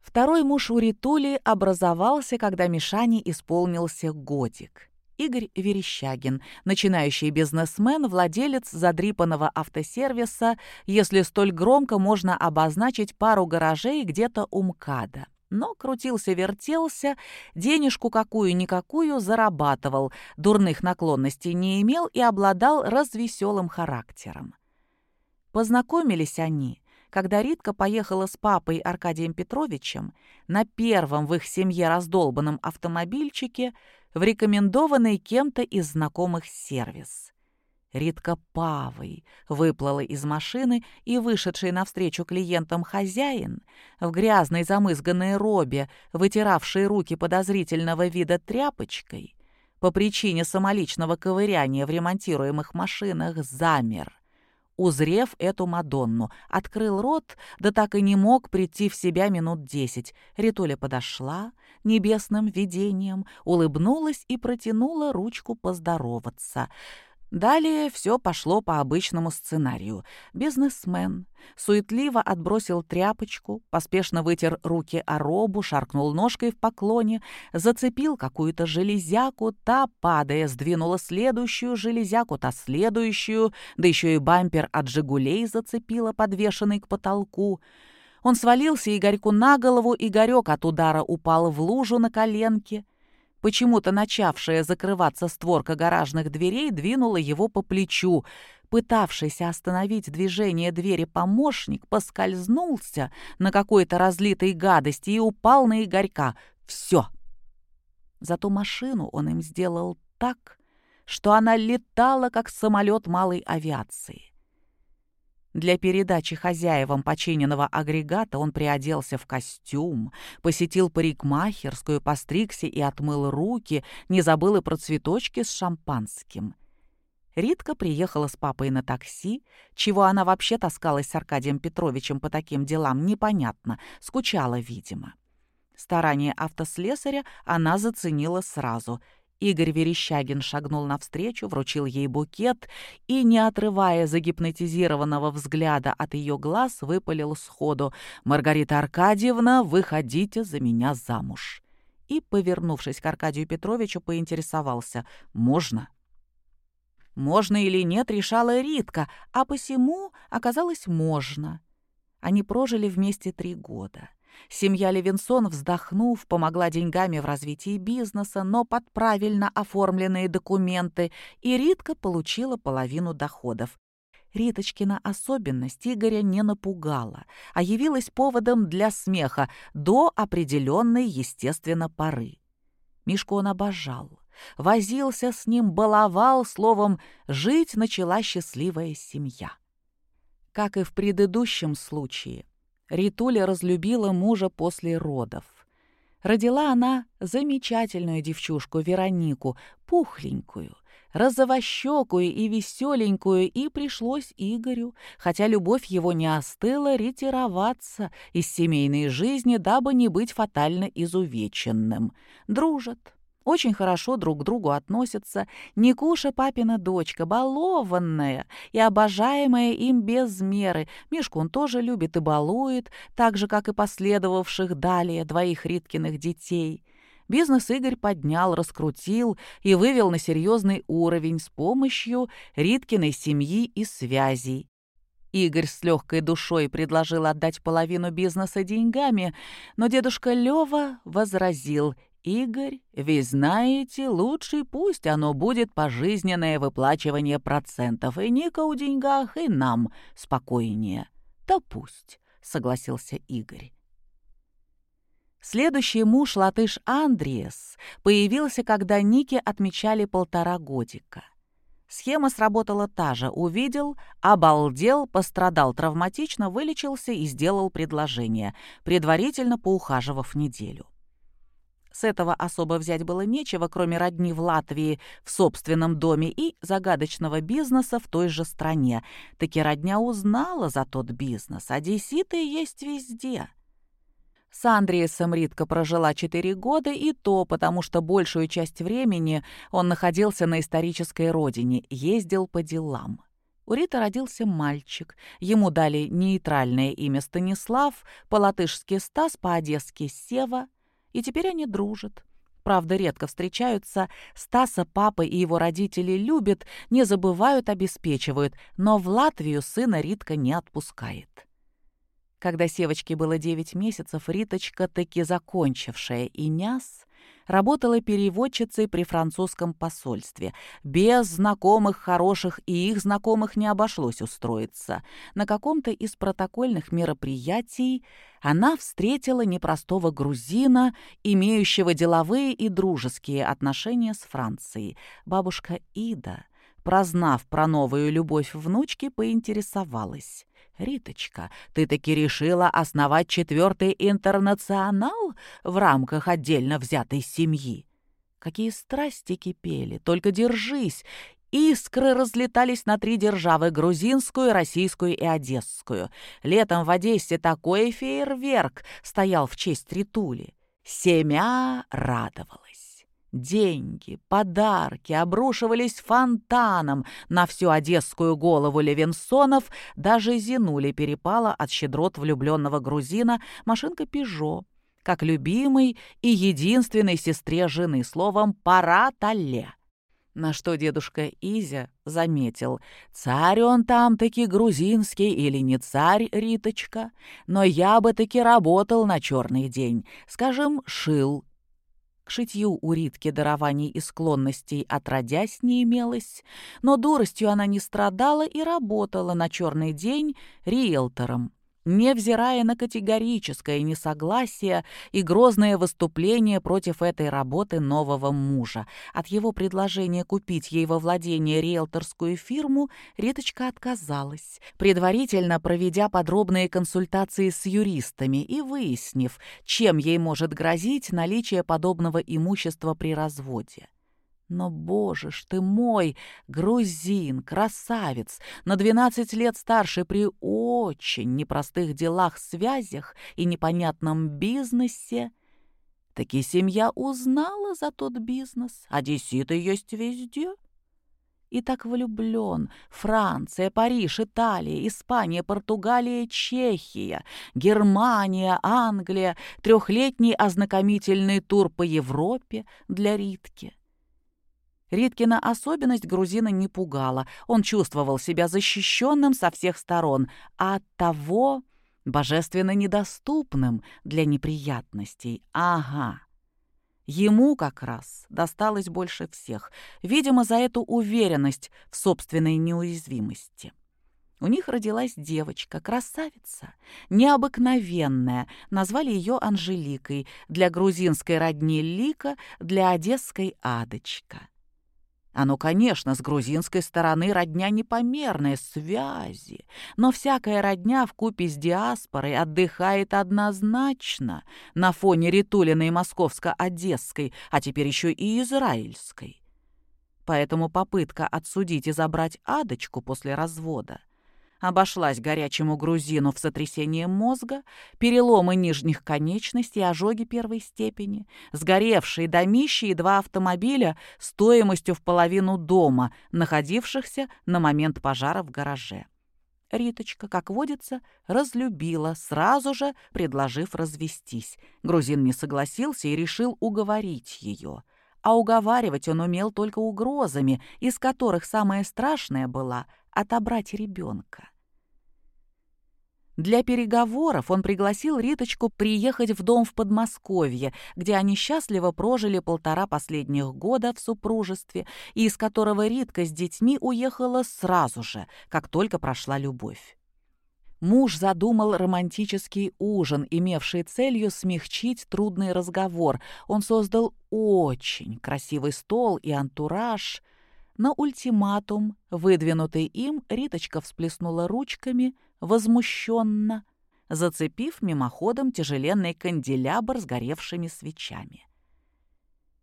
Второй муж у Ритули образовался, когда Мишане исполнился годик. Игорь Верещагин, начинающий бизнесмен, владелец задрипанного автосервиса, если столь громко можно обозначить пару гаражей где-то у МКАДа. Но крутился-вертелся, денежку какую-никакую зарабатывал, дурных наклонностей не имел и обладал развеселым характером. Познакомились они когда Ритка поехала с папой Аркадием Петровичем на первом в их семье раздолбанном автомобильчике в рекомендованный кем-то из знакомых сервис. Ритка Павой выплыла из машины, и вышедший навстречу клиентам хозяин, в грязной замызганной робе, вытиравший руки подозрительного вида тряпочкой, по причине самоличного ковыряния в ремонтируемых машинах замер. Узрев эту Мадонну, открыл рот, да так и не мог прийти в себя минут десять. Ритуля подошла небесным видением, улыбнулась и протянула ручку поздороваться — Далее все пошло по обычному сценарию. Бизнесмен суетливо отбросил тряпочку, поспешно вытер руки о робу, шаркнул ножкой в поклоне, зацепил какую-то железяку, та, падая, сдвинула следующую железяку, та следующую, да еще и бампер от «Жигулей» зацепила, подвешенный к потолку. Он свалился Игорьку на голову, Игорек от удара упал в лужу на коленке — Почему-то начавшая закрываться створка гаражных дверей двинула его по плечу. Пытавшийся остановить движение двери помощник поскользнулся на какой-то разлитой гадости и упал на Игорька. Все. Зато машину он им сделал так, что она летала, как самолет малой авиации. Для передачи хозяевам починенного агрегата он приоделся в костюм, посетил парикмахерскую, постригся и отмыл руки, не забыл и про цветочки с шампанским. Ритка приехала с папой на такси, чего она вообще таскалась с Аркадием Петровичем по таким делам, непонятно, скучала, видимо. Старание автослесаря она заценила сразу — Игорь Верещагин шагнул навстречу, вручил ей букет и, не отрывая загипнотизированного взгляда от ее глаз, выпалил сходу «Маргарита Аркадьевна, выходите за меня замуж!» И, повернувшись к Аркадию Петровичу, поинтересовался «Можно?» Можно или нет, решала Ритка, а посему оказалось можно. Они прожили вместе три года. Семья Левинсон, вздохнув, помогла деньгами в развитии бизнеса, но под правильно оформленные документы, и Ритка получила половину доходов. Риточкина особенность Игоря не напугала, а явилась поводом для смеха до определенной, естественно, поры. Мишку он обожал, возился с ним, баловал, словом, жить начала счастливая семья. Как и в предыдущем случае, Ритуля разлюбила мужа после родов. Родила она замечательную девчушку Веронику, пухленькую, розовощекую и веселенькую, и пришлось Игорю, хотя любовь его не остыла, ретироваться из семейной жизни, дабы не быть фатально изувеченным. Дружат, очень хорошо друг к другу относятся. Никуша папина дочка, балованная и обожаемая им без меры. Мишку он тоже любит и балует, так же, как и последовавших далее двоих Риткиных детей. Бизнес Игорь поднял, раскрутил и вывел на серьезный уровень с помощью Риткиной семьи и связей. Игорь с легкой душой предложил отдать половину бизнеса деньгами, но дедушка Лева возразил Игорь, вы знаете, лучше пусть оно будет пожизненное выплачивание процентов, и Ника у деньгах, и нам спокойнее. Да пусть, согласился Игорь. Следующий муж, латыш Андриес, появился, когда Нике отмечали полтора годика. Схема сработала та же. Увидел, обалдел, пострадал травматично, вылечился и сделал предложение, предварительно поухаживав неделю. С этого особо взять было нечего, кроме родни в Латвии в собственном доме и загадочного бизнеса в той же стране. Таки родня узнала за тот бизнес. Одесситы есть везде. С Андреасом Ритка прожила четыре года, и то потому, что большую часть времени он находился на исторической родине, ездил по делам. У Риты родился мальчик. Ему дали нейтральное имя Станислав, по-латышски Стас, по-одесски Сева — и теперь они дружат. Правда, редко встречаются. Стаса папа и его родители любят, не забывают, обеспечивают, но в Латвию сына Ритка не отпускает. Когда Севочке было 9 месяцев, Риточка, таки закончившая иняс, работала переводчицей при французском посольстве. Без знакомых хороших и их знакомых не обошлось устроиться. На каком-то из протокольных мероприятий она встретила непростого грузина, имеющего деловые и дружеские отношения с Францией. Бабушка Ида — прознав про новую любовь внучки, поинтересовалась. «Риточка, ты таки решила основать четвертый интернационал в рамках отдельно взятой семьи?» Какие страсти кипели, только держись, Искры разлетались на три державы — грузинскую, российскую и одесскую. Летом в Одессе такой фейерверк стоял в честь Ритули. Семя радовалась. Деньги, подарки обрушивались фонтаном на всю одесскую голову Левинсонов, даже Зинуле перепала от щедрот влюбленного грузина машинка «Пежо», как любимой и единственной сестре жены, словом «пора Талле». На что дедушка Изя заметил, царь он там таки грузинский или не царь, Риточка, но я бы таки работал на черный день, скажем, шил. К шитью у Ритки дарований и склонностей отродясь не имелось, но дуростью она не страдала и работала на черный день риэлтором невзирая на категорическое несогласие и грозное выступление против этой работы нового мужа. От его предложения купить ей во владение риэлторскую фирму Риточка отказалась, предварительно проведя подробные консультации с юристами и выяснив, чем ей может грозить наличие подобного имущества при разводе. Но, боже ж ты мой, грузин, красавец, на двенадцать лет старше при очень непростых делах, связях и непонятном бизнесе. Таки семья узнала за тот бизнес, а деситы есть везде. И так влюблен. Франция, Париж, Италия, Испания, Португалия, Чехия, Германия, Англия, трехлетний ознакомительный тур по Европе для Ритки. Риткина особенность грузина не пугала. Он чувствовал себя защищенным со всех сторон, а от того божественно недоступным для неприятностей. Ага. Ему как раз досталось больше всех, видимо, за эту уверенность в собственной неуязвимости. У них родилась девочка, красавица, необыкновенная. Назвали ее Анжеликой, для грузинской родни Лика, для одесской Адочка. Оно, конечно, с грузинской стороны родня непомерные связи, но всякая родня в купе с диаспорой отдыхает однозначно на фоне Ритулиной московско-одесской, а теперь еще и израильской. Поэтому попытка отсудить и забрать Адочку после развода обошлась горячему грузину в сотрясении мозга, переломы нижних конечностей, ожоги первой степени, сгоревшие домища и два автомобиля стоимостью в половину дома, находившихся на момент пожара в гараже. Риточка, как водится, разлюбила, сразу же предложив развестись. Грузин не согласился и решил уговорить ее. А уговаривать он умел только угрозами, из которых самое страшное было отобрать ребенка. Для переговоров он пригласил Риточку приехать в дом в Подмосковье, где они счастливо прожили полтора последних года в супружестве, и из которого Ритка с детьми уехала сразу же, как только прошла любовь. Муж задумал романтический ужин, имевший целью смягчить трудный разговор. Он создал очень красивый стол и антураж — на ультиматум, выдвинутый им, Риточка всплеснула ручками, возмущенно, зацепив мимоходом тяжеленный канделябр с горевшими свечами.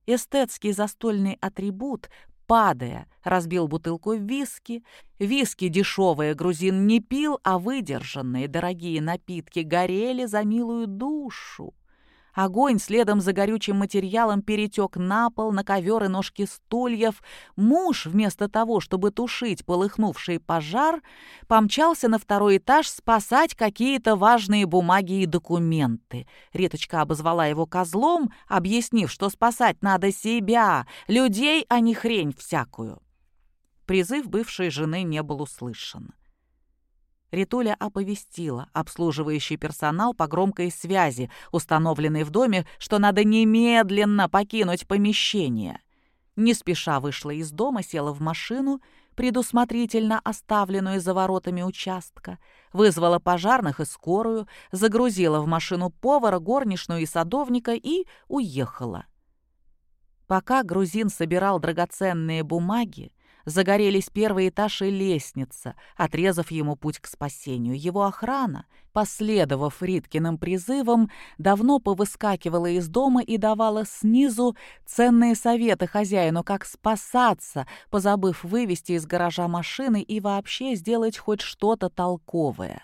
Эстетский застольный атрибут, падая, разбил бутылку виски. Виски дешевые грузин не пил, а выдержанные дорогие напитки горели за милую душу. Огонь следом за горючим материалом перетек на пол, на ковер и ножки стульев. Муж, вместо того, чтобы тушить полыхнувший пожар, помчался на второй этаж спасать какие-то важные бумаги и документы. Реточка обозвала его козлом, объяснив, что спасать надо себя, людей, а не хрень всякую. Призыв бывшей жены не был услышан. Ритуля оповестила обслуживающий персонал по громкой связи, установленной в доме, что надо немедленно покинуть помещение. Не спеша вышла из дома, села в машину, предусмотрительно оставленную за воротами участка, вызвала пожарных и скорую, загрузила в машину повара, горничную и садовника и уехала. Пока грузин собирал драгоценные бумаги, Загорелись первый этаж и лестница, отрезав ему путь к спасению. Его охрана, последовав Риткиным призывам, давно повыскакивала из дома и давала снизу ценные советы хозяину, как спасаться, позабыв вывести из гаража машины и вообще сделать хоть что-то толковое.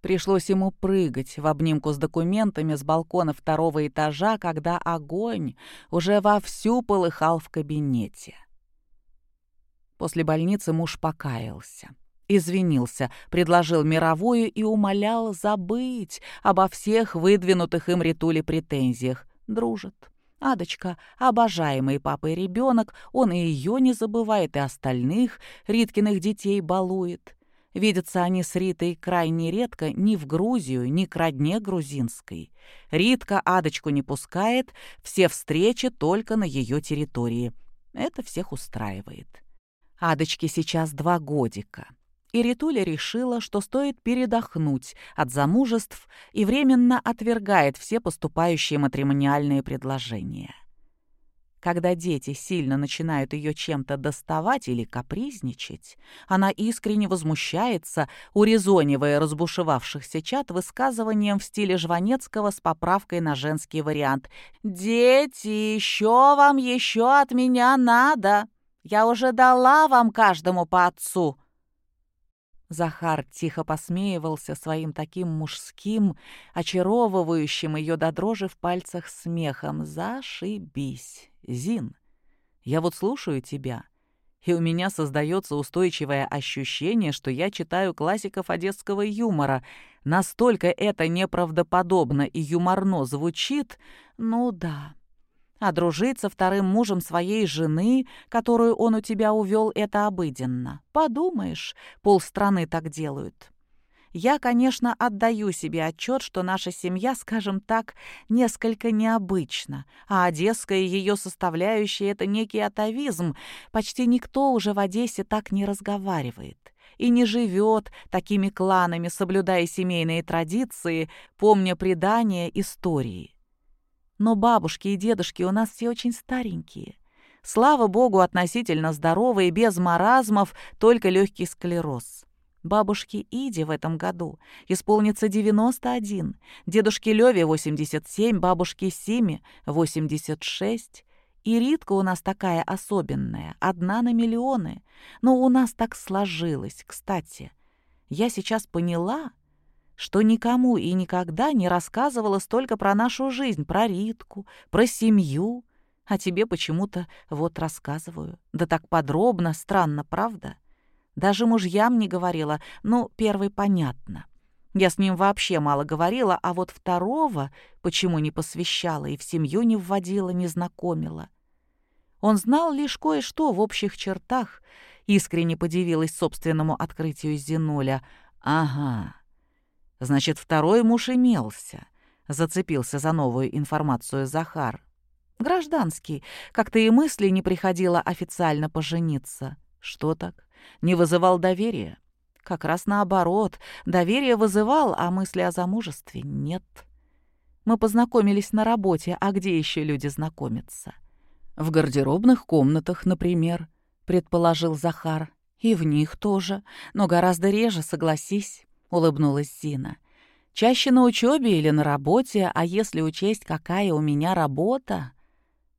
Пришлось ему прыгать в обнимку с документами с балкона второго этажа, когда огонь уже вовсю полыхал в кабинете. После больницы муж покаялся. Извинился, предложил мировую и умолял забыть обо всех выдвинутых им Ритуле претензиях. Дружит. Адочка, обожаемый папой ребенок, он и ее не забывает, и остальных Риткиных детей балует. Видятся они с Ритой крайне редко ни в Грузию, ни к родне грузинской. Ритка Адочку не пускает, все встречи только на ее территории. Это всех устраивает. Адочке сейчас два годика. И Ритуля решила, что стоит передохнуть от замужеств и временно отвергает все поступающие матримониальные предложения. Когда дети сильно начинают ее чем-то доставать или капризничать, она искренне возмущается, урезонивая разбушевавшихся чат высказыванием в стиле Жванецкого с поправкой на женский вариант «Дети, еще вам еще от меня надо! Я уже дала вам каждому по отцу!» Захар тихо посмеивался своим таким мужским, очаровывающим ее до дрожи в пальцах смехом. «Зашибись, Зин! Я вот слушаю тебя, и у меня создается устойчивое ощущение, что я читаю классиков одесского юмора. Настолько это неправдоподобно и юморно звучит, ну да». А дружить со вторым мужем своей жены, которую он у тебя увел, это обыденно. Подумаешь, полстраны так делают. Я, конечно, отдаю себе отчет, что наша семья, скажем так, несколько необычна, а одесская ее составляющая — это некий атовизм. Почти никто уже в Одессе так не разговаривает и не живет такими кланами, соблюдая семейные традиции, помня предания истории. Но бабушки и дедушки у нас все очень старенькие. Слава богу, относительно здоровые, без маразмов, только легкий склероз. Бабушке Иде в этом году исполнится 91, дедушке Леве 87, бабушке Симе 86. И Ритка у нас такая особенная, одна на миллионы. Но у нас так сложилось, кстати. Я сейчас поняла, что никому и никогда не рассказывала столько про нашу жизнь, про Ритку, про семью. А тебе почему-то вот рассказываю. Да так подробно, странно, правда? Даже мужьям не говорила, ну, первый понятно. Я с ним вообще мало говорила, а вот второго почему не посвящала и в семью не вводила, не знакомила. Он знал лишь кое-что в общих чертах, искренне подивилась собственному открытию Зинуля. «Ага, Значит, второй муж имелся. Зацепился за новую информацию Захар. Гражданский. Как-то и мысли не приходило официально пожениться. Что так? Не вызывал доверия? Как раз наоборот. Доверие вызывал, а мысли о замужестве нет. Мы познакомились на работе, а где еще люди знакомятся? В гардеробных комнатах, например, предположил Захар. И в них тоже, но гораздо реже, согласись улыбнулась Зина. «Чаще на учебе или на работе, а если учесть, какая у меня работа...»